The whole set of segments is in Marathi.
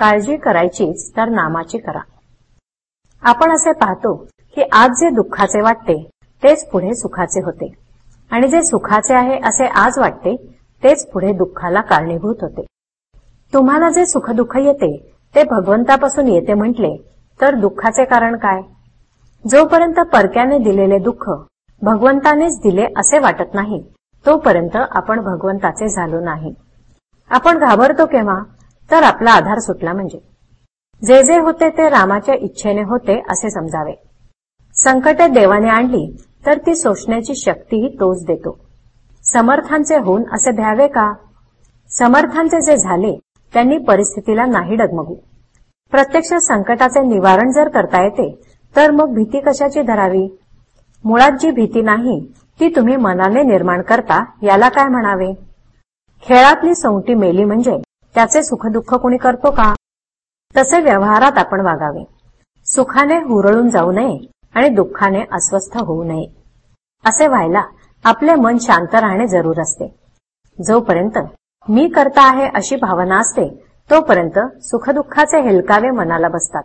काळजी करायचीच तर नामाची करा. आपण असे पाहतो की आज जे दुःखाचे वाटते तेच पुढे सुखाचे होते. आणि जे सुखाचे आहे असे आज वाटते तेच पुढे दुःखाला कारणीभूत होते. तुम्हाला जे सुखदुःख येते ते भगवंतापासून येते म्हटले तर दुःखाचे कारण काय? जोपर्यंत परक्याने दिलेले दुःख भगवंतानेच दिले असे वाटत नाही तोपर्यंत आपण भगवंताचे झालो नाही. आपण घाबरतो केव्हा? तर आपला आधार सुटला म्हणजे. जे जे होते ते रामाच्या इच्छेने होते असे समजावे. संकटे देवाने आणली तर ती सोसण्याची शक्तीही तोच देतो. समर्थांचे होऊन असे भ्यावे का? समर्थांचे जे झाले त्यांनी परिस्थितीला नाही डगमगू. प्रत्यक्ष संकटाचे निवारण जर करता येते तर मग भीती कशाची धरावी? मुळात जी भीती नाही ती तुम्ही मनाने निर्माण करता याला काय म्हणावे? खेळातली सोंगटी मेली म्हणजे त्याचे सुखदुःख कोणी करतो का? तसे व्यवहारात आपण वागावे. सुखाने हुरळून जाऊ नये आणि दुःखाने अस्वस्थ होऊ नये. असे व्हायला आपले मन शांत राहणे जरूर असते. जोपर्यंत मी करता आहे अशी भावना असते तोपर्यंत सुखदुःखाचे हेलकावे मनाला बसतात.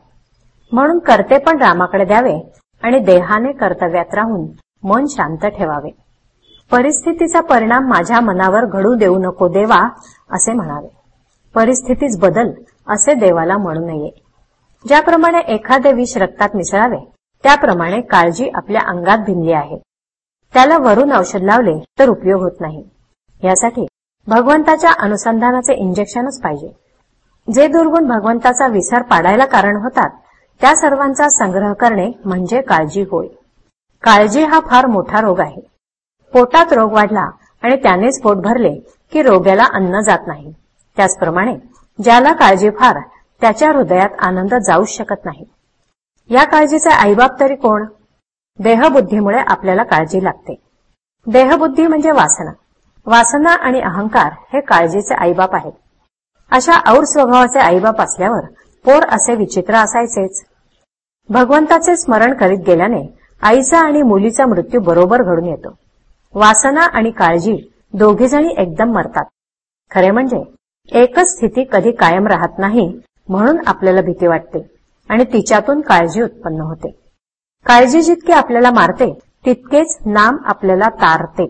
म्हणून करते पण रामाकडे द्यावे आणि देहाने कर्तव्यात राहून मन शांत ठेवावे. परिस्थितीचा परिणाम माझ्या मनावर घडू देऊ नको देवा असे म्हणावे. परिस्थितीच बदल असे देवाला म्हणू नये. ज्याप्रमाणे एखादे विष रक्तात मिसळावे त्याप्रमाणे काळजी आपल्या अंगात भिनली आहे. त्याला वरून औषध लावले तर उपयोग होत नाही. यासाठी भगवंताच्या अनुसंधानाचे इंजेक्शनच पाहिजे. जे दुर्गुण भगवंताचा विसर पाडायला कारण होतात त्या सर्वांचा संग्रह करणे म्हणजे काळजी होय. काळजी हा फार मोठा रोग आहे. पोटात रोग वाढला आणि त्यानेच पोट भरले की रोग्याला अन्न जात नाही. त्याचप्रमाणे ज्याला काळजी फार त्याच्या हृदयात आनंद जाऊच शकत नाही. या काळजीचे आईबाप तरी कोण? देहबुद्धीमुळे आपल्याला काळजी लागते. देहबुद्धी म्हणजे वासना. वासना आणि अहंकार हे काळजीचे आईबाप आहेत. अशा और स्वभावाचे आईबाप असल्यावर पोर असे विचित्र असायचेच. भगवंताचे स्मरण करीत गेल्याने आईचा आणि मुलीचा मृत्यू बरोबर घडून येतो. वासना आणि काळजी दोघीजणी एकदम मरतात. खरे म्हणजे एकच स्थिती कधी कायम राहत नाही म्हणून आपल्याला भीती वाटते आणि तिच्यातून काळजी उत्पन्न होते. काळजी जितकी आपल्याला मारते तितकेच नाम आपल्याला तारते.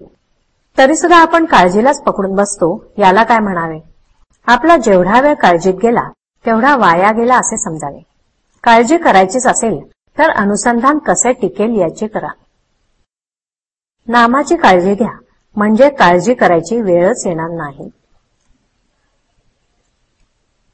तरी सुद्धा आपण काळजीलाच पकडून बसतो याला काय म्हणावे? आपला जेवढा वेळ काळजीत गेला तेवढा वाया गेला असे समजावे. काळजी करायचीच असेल तर अनुसंधान कसे टिकेल याची करा. नामाची काळजी घ्या म्हणजे काळजी करायची वेळच येणार नाही.